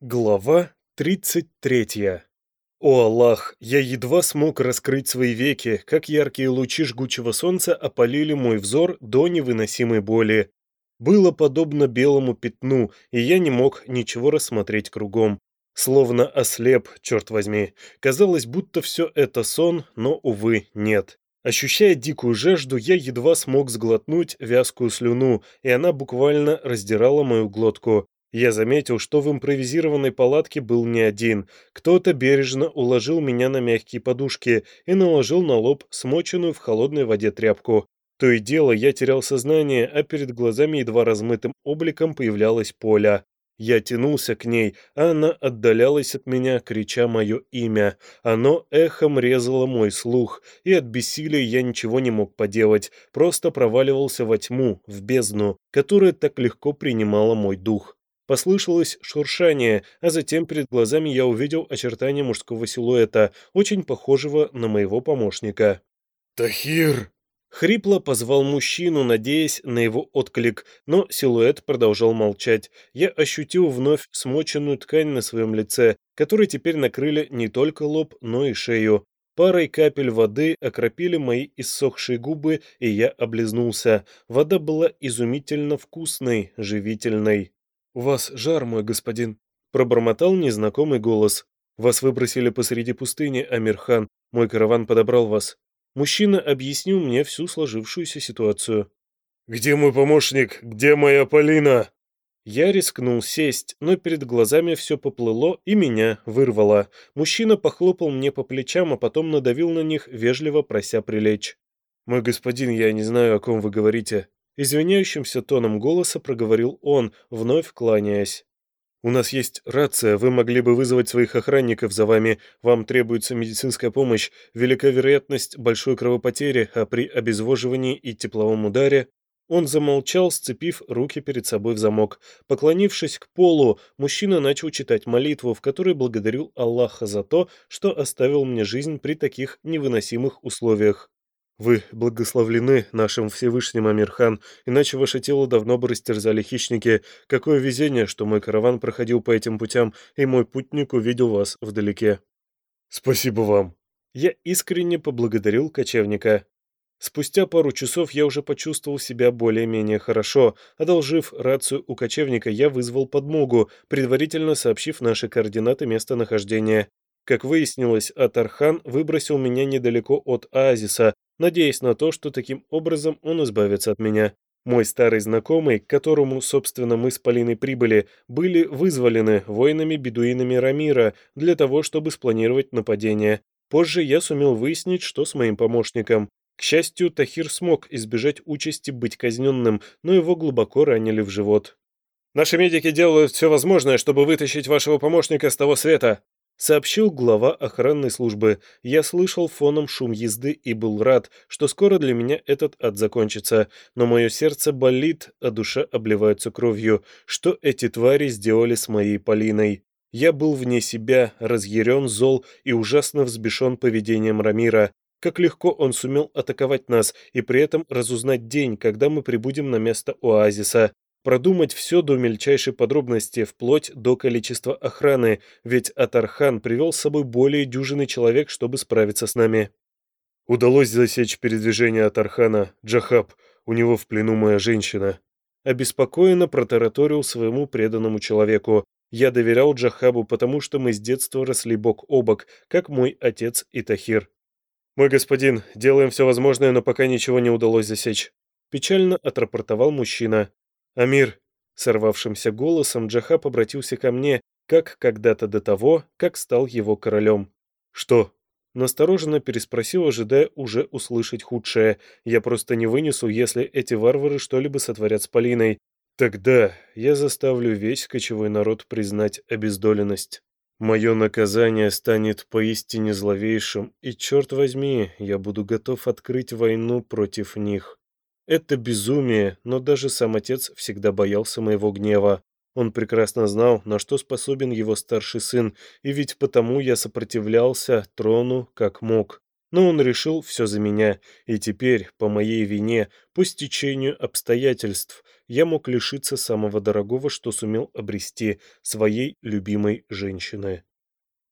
Глава 33. О Аллах, я едва смог раскрыть свои веки, как яркие лучи жгучего солнца опалили мой взор до невыносимой боли. Было подобно белому пятну, и я не мог ничего рассмотреть кругом. Словно ослеп, черт возьми. Казалось, будто все это сон, но, увы, нет. Ощущая дикую жажду, я едва смог сглотнуть вязкую слюну, и она буквально раздирала мою глотку. Я заметил, что в импровизированной палатке был не один. Кто-то бережно уложил меня на мягкие подушки и наложил на лоб смоченную в холодной воде тряпку. То и дело я терял сознание, а перед глазами едва размытым обликом появлялась Поля. Я тянулся к ней, а она отдалялась от меня, крича мое имя. Оно эхом резало мой слух, и от бессилия я ничего не мог поделать, просто проваливался во тьму, в бездну, которая так легко принимала мой дух. Послышалось шуршание, а затем перед глазами я увидел очертания мужского силуэта, очень похожего на моего помощника. «Тахир!» Хрипло позвал мужчину, надеясь на его отклик, но силуэт продолжал молчать. Я ощутил вновь смоченную ткань на своем лице, которой теперь накрыли не только лоб, но и шею. Парой капель воды окропили мои иссохшие губы, и я облизнулся. Вода была изумительно вкусной, живительной. «У вас жар, мой господин», — пробормотал незнакомый голос. «Вас выбросили посреди пустыни, Амирхан. Мой караван подобрал вас». Мужчина объяснил мне всю сложившуюся ситуацию. «Где мой помощник? Где моя Полина?» Я рискнул сесть, но перед глазами все поплыло и меня вырвало. Мужчина похлопал мне по плечам, а потом надавил на них, вежливо прося прилечь. «Мой господин, я не знаю, о ком вы говорите», Извиняющимся тоном голоса проговорил он, вновь кланяясь. «У нас есть рация, вы могли бы вызвать своих охранников за вами, вам требуется медицинская помощь, велика вероятность большой кровопотери, а при обезвоживании и тепловом ударе...» Он замолчал, сцепив руки перед собой в замок. Поклонившись к полу, мужчина начал читать молитву, в которой благодарил Аллаха за то, что оставил мне жизнь при таких невыносимых условиях. Вы благословлены нашим Всевышним Амирхан, иначе ваше тело давно бы растерзали хищники. Какое везение, что мой караван проходил по этим путям, и мой путник увидел вас вдалеке. Спасибо вам. Я искренне поблагодарил кочевника. Спустя пару часов я уже почувствовал себя более-менее хорошо. Одолжив рацию у кочевника, я вызвал подмогу, предварительно сообщив наши координаты местонахождения. Как выяснилось, Атархан выбросил меня недалеко от оазиса, надеясь на то, что таким образом он избавится от меня. Мой старый знакомый, к которому, собственно, мы с Полиной прибыли, были вызволены воинами-бедуинами Рамира для того, чтобы спланировать нападение. Позже я сумел выяснить, что с моим помощником. К счастью, Тахир смог избежать участи быть казненным, но его глубоко ранили в живот. «Наши медики делают все возможное, чтобы вытащить вашего помощника с того света», сообщил глава охранной службы. Я слышал фоном шум езды и был рад, что скоро для меня этот ад закончится, но мое сердце болит, а душа обливается кровью. Что эти твари сделали с моей Полиной? Я был вне себя, разъярен, зол и ужасно взбешен поведением Рамира. Как легко он сумел атаковать нас и при этом разузнать день, когда мы прибудем на место оазиса продумать все до мельчайшей подробности, вплоть до количества охраны, ведь Атархан привел с собой более дюжины человек, чтобы справиться с нами. Удалось засечь передвижение Атархана. Джахаб, у него в плену моя женщина. Обеспокоенно протараторил своему преданному человеку. Я доверял Джахабу, потому что мы с детства росли бок о бок, как мой отец и Тахир. «Мой господин, делаем все возможное, но пока ничего не удалось засечь», — печально отрапортовал мужчина. «Амир!» — сорвавшимся голосом Джахаб обратился ко мне, как когда-то до того, как стал его королем. «Что?» — настороженно переспросил, ожидая уже услышать худшее. «Я просто не вынесу, если эти варвары что-либо сотворят с Полиной. Тогда я заставлю весь кочевой народ признать обездоленность. Мое наказание станет поистине зловейшим, и, черт возьми, я буду готов открыть войну против них. Это безумие, но даже сам отец всегда боялся моего гнева. Он прекрасно знал, на что способен его старший сын, и ведь потому я сопротивлялся трону как мог. Но он решил все за меня, и теперь, по моей вине, по стечению обстоятельств, я мог лишиться самого дорогого, что сумел обрести, своей любимой женщины.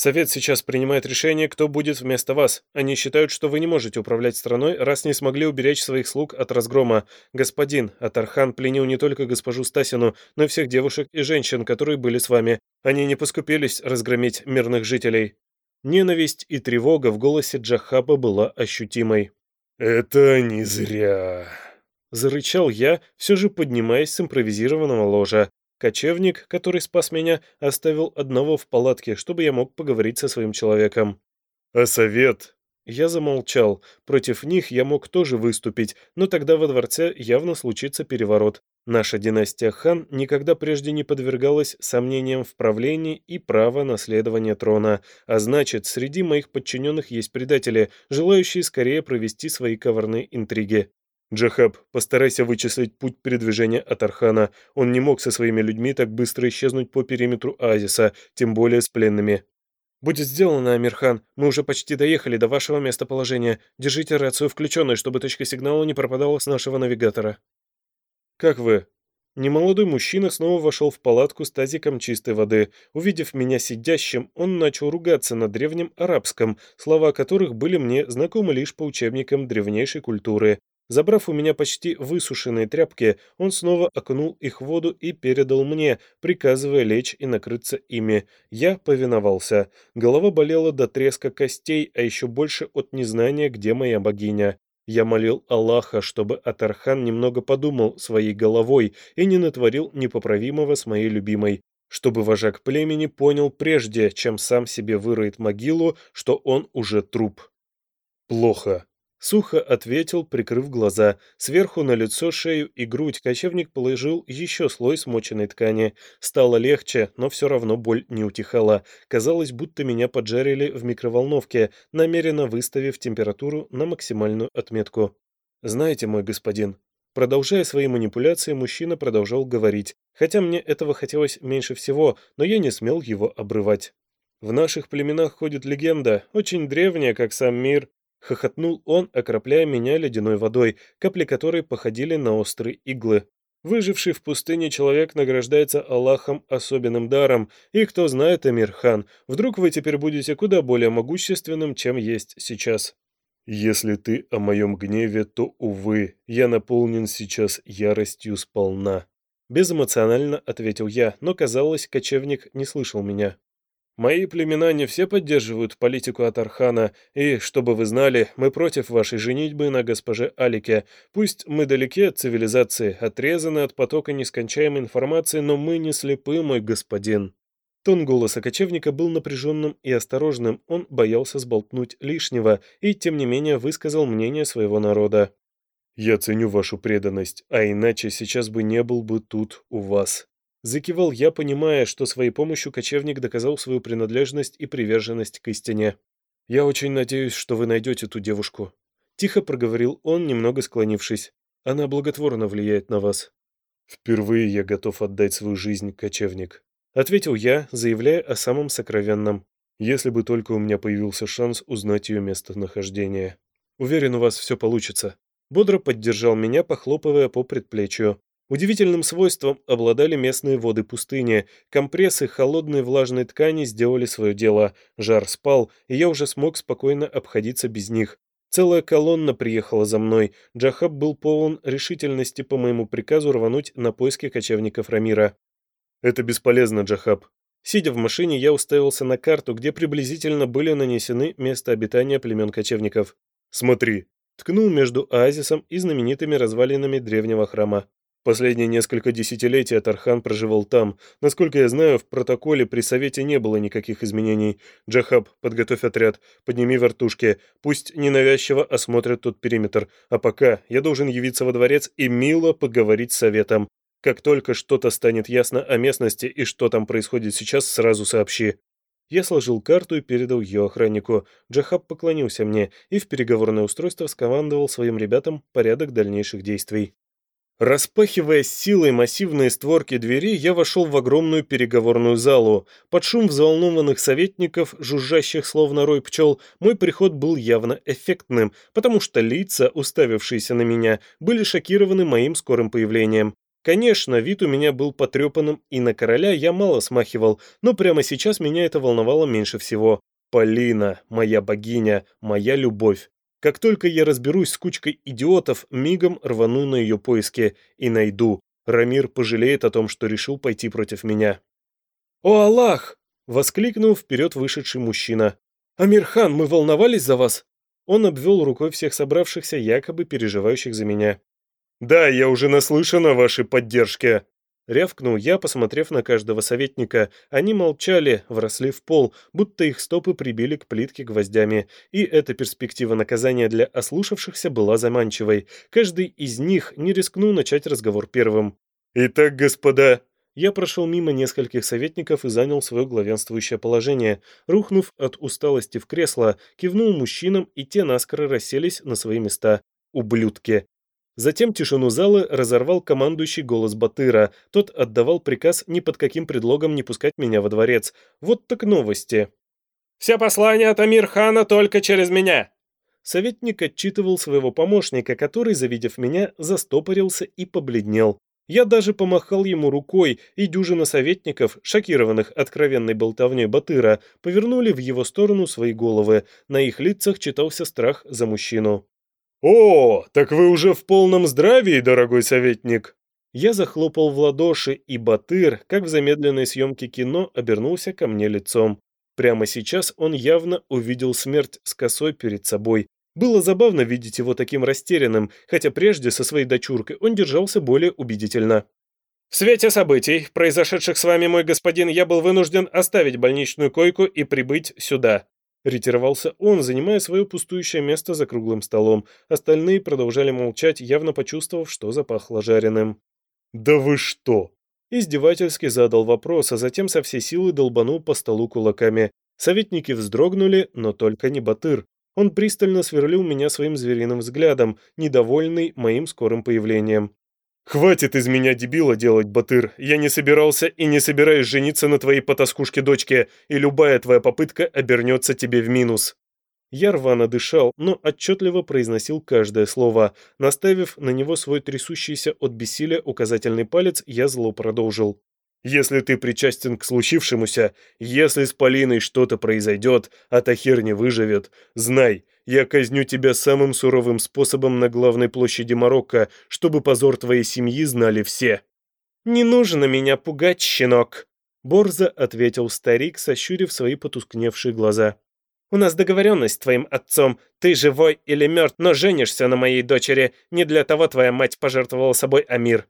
Совет сейчас принимает решение, кто будет вместо вас. Они считают, что вы не можете управлять страной, раз не смогли уберечь своих слуг от разгрома. Господин, Атархан пленил не только госпожу Стасину, но и всех девушек и женщин, которые были с вами. Они не поскупились разгромить мирных жителей. Ненависть и тревога в голосе Джахаба была ощутимой. «Это не зря», — зарычал я, все же поднимаясь с импровизированного ложа. Кочевник, который спас меня, оставил одного в палатке, чтобы я мог поговорить со своим человеком. «А совет?» Я замолчал. Против них я мог тоже выступить, но тогда во дворце явно случится переворот. Наша династия хан никогда прежде не подвергалась сомнениям в правлении и право наследования трона, а значит, среди моих подчиненных есть предатели, желающие скорее провести свои коварные интриги. Джахаб, постарайся вычислить путь передвижения от Архана. Он не мог со своими людьми так быстро исчезнуть по периметру оазиса, тем более с пленными. «Будет сделано, Амирхан. Мы уже почти доехали до вашего местоположения. Держите рацию включенной, чтобы точка сигнала не пропадала с нашего навигатора». «Как вы?» Немолодой мужчина снова вошел в палатку с тазиком чистой воды. Увидев меня сидящим, он начал ругаться на древнем арабском, слова которых были мне знакомы лишь по учебникам древнейшей культуры. Забрав у меня почти высушенные тряпки, он снова окунул их в воду и передал мне, приказывая лечь и накрыться ими. Я повиновался. Голова болела до треска костей, а еще больше от незнания, где моя богиня. Я молил Аллаха, чтобы Атархан немного подумал своей головой и не натворил непоправимого с моей любимой, чтобы вожак племени понял прежде, чем сам себе выроет могилу, что он уже труп. Плохо. Сухо ответил, прикрыв глаза. Сверху на лицо, шею и грудь кочевник положил еще слой смоченной ткани. Стало легче, но все равно боль не утихала. Казалось, будто меня поджарили в микроволновке, намеренно выставив температуру на максимальную отметку. «Знаете, мой господин...» Продолжая свои манипуляции, мужчина продолжал говорить, хотя мне этого хотелось меньше всего, но я не смел его обрывать. В наших племенах ходит легенда, очень древняя, как сам мир, Хохотнул он, окропляя меня ледяной водой, капли которой походили на острые иглы. Выживший в пустыне человек награждается Аллахом особенным даром, и кто знает, Амирхан, вдруг вы теперь будете куда более могущественным, чем есть сейчас. Если ты о моем гневе, то, увы, я наполнен сейчас яростью сполна. Безэмоционально ответил я, но, казалось, кочевник не слышал меня. Мои племена не все поддерживают политику Атархана, и, чтобы вы знали, мы против вашей женитьбы на госпоже Алике. Пусть мы далеки от цивилизации, отрезаны от потока нескончаемой информации, но мы не слепы, мой господин». Тон голоса кочевника был напряженным и осторожным, он боялся сболтнуть лишнего и, тем не менее, высказал мнение своего народа. «Я ценю вашу преданность, а иначе сейчас бы не был бы тут у вас. Закивал я, понимая, что своей помощью кочевник доказал свою принадлежность и приверженность к истине. «Я очень надеюсь, что вы найдете ту девушку». Тихо проговорил он, немного склонившись. «Она благотворно влияет на вас». «Впервые я готов отдать свою жизнь, кочевник», — ответил я, заявляя о самом сокровенном. «Если бы только у меня появился шанс узнать ее местонахождение». «Уверен, у вас все получится». Бодро поддержал меня, похлопывая по предплечью. Удивительным свойством обладали местные воды пустыни. Компрессы холодной влажной ткани сделали свое дело. Жар спал, и я уже смог спокойно обходиться без них. Целая колонна приехала за мной. Джахаб был полон решительности по моему приказу рвануть на поиски кочевников Рамира. «Это бесполезно, Джахаб». Сидя в машине, я уставился на карту, где приблизительно были нанесены места обитания племен кочевников. «Смотри». Ткнул между оазисом и знаменитыми развалинами древнего храма. Последние несколько десятилетий Тархан проживал там. Насколько я знаю, в протоколе при совете не было никаких изменений. Джахаб, подготовь отряд, подними вертушки, пусть ненавязчиво осмотрят тот периметр. А пока я должен явиться во дворец и мило поговорить с советом. Как только что-то станет ясно о местности и что там происходит сейчас, сразу сообщи. Я сложил карту и передал ее охраннику. Джахаб поклонился мне и в переговорное устройство скомандовал своим ребятам порядок дальнейших действий. Распахивая силой массивные створки двери, я вошел в огромную переговорную залу. Под шум взволнованных советников, жужжащих словно рой пчел, мой приход был явно эффектным, потому что лица, уставившиеся на меня, были шокированы моим скорым появлением. Конечно, вид у меня был потрепанным, и на короля я мало смахивал, но прямо сейчас меня это волновало меньше всего. Полина, моя богиня, моя любовь. Как только я разберусь с кучкой идиотов, мигом рвану на ее поиски и найду. Рамир пожалеет о том, что решил пойти против меня. «О, Аллах!» — воскликнул вперед вышедший мужчина. «Амирхан, мы волновались за вас!» Он обвел рукой всех собравшихся, якобы переживающих за меня. «Да, я уже наслышан о вашей поддержке», Рявкнул я, посмотрев на каждого советника. Они молчали, вросли в пол, будто их стопы прибили к плитке гвоздями. И эта перспектива наказания для ослушавшихся была заманчивой. Каждый из них не рискнул начать разговор первым. «Итак, господа...» Я прошел мимо нескольких советников и занял свое главенствующее положение. Рухнув от усталости в кресло, кивнул мужчинам, и те наскоро расселись на свои места. Ублюдки. Затем тишину зала разорвал командующий голос Батыра. Тот отдавал приказ ни под каким предлогом не пускать меня во дворец. Вот так новости. «Все послания от Амирхана только через меня!» Советник отчитывал своего помощника, который, завидев меня, застопорился и побледнел. Я даже помахал ему рукой, и дюжина советников, шокированных откровенной болтовней Батыра, повернули в его сторону свои головы. На их лицах читался страх за мужчину. «О, так вы уже в полном здравии, дорогой советник!» Я захлопал в ладоши, и Батыр, как в замедленной съемке кино, обернулся ко мне лицом. Прямо сейчас он явно увидел смерть с косой перед собой. Было забавно видеть его таким растерянным, хотя прежде со своей дочуркой он держался более убедительно. «В свете событий, произошедших с вами, мой господин, я был вынужден оставить больничную койку и прибыть сюда. Ретировался он, занимая свое пустующее место за круглым столом. Остальные продолжали молчать, явно почувствовав, что запахло жареным. «Да вы что?» Издевательски задал вопрос, а затем со всей силы долбанул по столу кулаками. Советники вздрогнули, но только не Батыр. Он пристально сверлил меня своим звериным взглядом, недовольный моим скорым появлением. «Хватит из меня дебила делать, Батыр. Я не собирался и не собираюсь жениться на твоей потаскушке-дочке, и любая твоя попытка обернется тебе в минус». Я рвано дышал, но отчетливо произносил каждое слово. Наставив на него свой трясущийся от бессилия указательный палец, я зло продолжил. Если ты причастен к случившемуся, если с Полиной что-то произойдет, а Тахир не выживет, знай, я казню тебя самым суровым способом на главной площади Марокко, чтобы позор твоей семьи знали все». «Не нужно меня пугать, щенок», — Борза ответил старик, сощурив свои потускневшие глаза. «У нас договоренность с твоим отцом. Ты живой или мертв, но женишься на моей дочери. Не для того твоя мать пожертвовала собой Амир.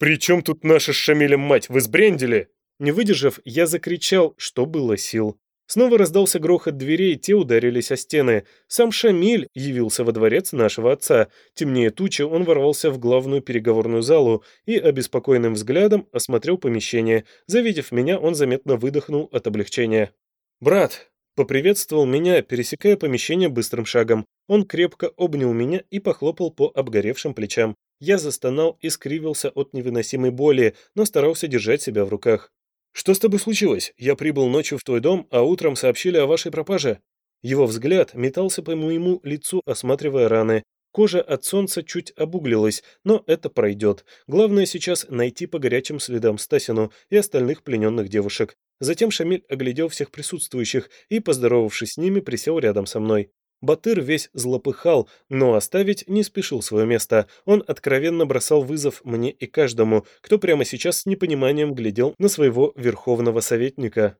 «При чем тут наша с Шамилем мать? Вы сбрендили?» Не выдержав, я закричал, что было сил. Снова раздался грохот дверей, те ударились о стены. Сам Шамиль явился во дворец нашего отца. Темнее тучи, он ворвался в главную переговорную залу и обеспокоенным взглядом осмотрел помещение. Завидев меня, он заметно выдохнул от облегчения. «Брат!» — поприветствовал меня, пересекая помещение быстрым шагом. Он крепко обнял меня и похлопал по обгоревшим плечам. Я застонал и скривился от невыносимой боли, но старался держать себя в руках. «Что с тобой случилось? Я прибыл ночью в твой дом, а утром сообщили о вашей пропаже». Его взгляд метался по моему лицу, осматривая раны. Кожа от солнца чуть обуглилась, но это пройдет. Главное сейчас найти по горячим следам Стасину и остальных плененных девушек. Затем Шамиль оглядел всех присутствующих и, поздоровавшись с ними, присел рядом со мной. Батыр весь злопыхал, но оставить не спешил свое место. Он откровенно бросал вызов мне и каждому, кто прямо сейчас с непониманием глядел на своего верховного советника.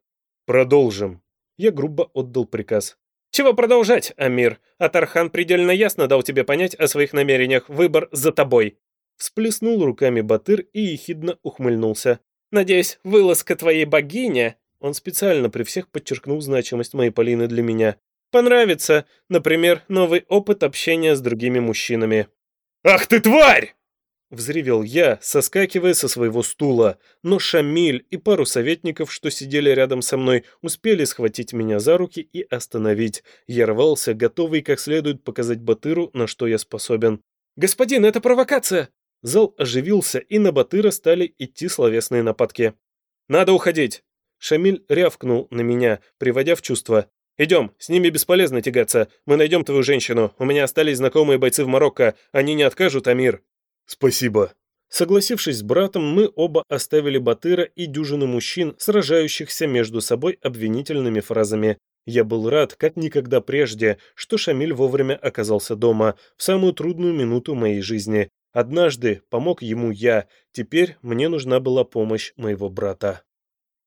«Продолжим». Я грубо отдал приказ. «Чего продолжать, Амир? Атархан предельно ясно дал тебе понять о своих намерениях. Выбор за тобой». Всплеснул руками Батыр и ехидно ухмыльнулся. «Надеюсь, вылазка твоей богини...» Он специально при всех подчеркнул значимость моей Полины для меня. Понравится, например, новый опыт общения с другими мужчинами. «Ах ты тварь!» Взревел я, соскакивая со своего стула, но Шамиль и пару советников, что сидели рядом со мной, успели схватить меня за руки и остановить. Я рвался, готовый как следует показать Батыру, на что я способен. «Господин, это провокация!» Зал оживился, и на Батыра стали идти словесные нападки. «Надо уходить!» Шамиль рявкнул на меня, приводя в чувство. «Идем, с ними бесполезно тягаться. Мы найдем твою женщину. У меня остались знакомые бойцы в Марокко. Они не откажут, Амир». «Спасибо». Согласившись с братом, мы оба оставили Батыра и дюжину мужчин, сражающихся между собой обвинительными фразами. Я был рад, как никогда прежде, что Шамиль вовремя оказался дома, в самую трудную минуту моей жизни. Однажды помог ему я, теперь мне нужна была помощь моего брата.